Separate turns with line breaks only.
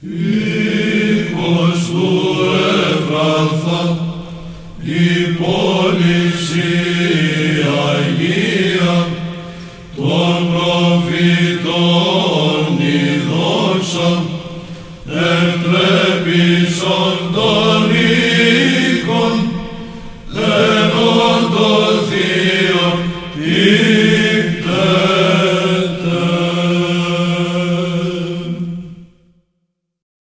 Οίκος του Εβραθά, η πόλης η Αγία, τον προφητών η δόξα, ευτρέπησον των οίκων, ενών των θείων,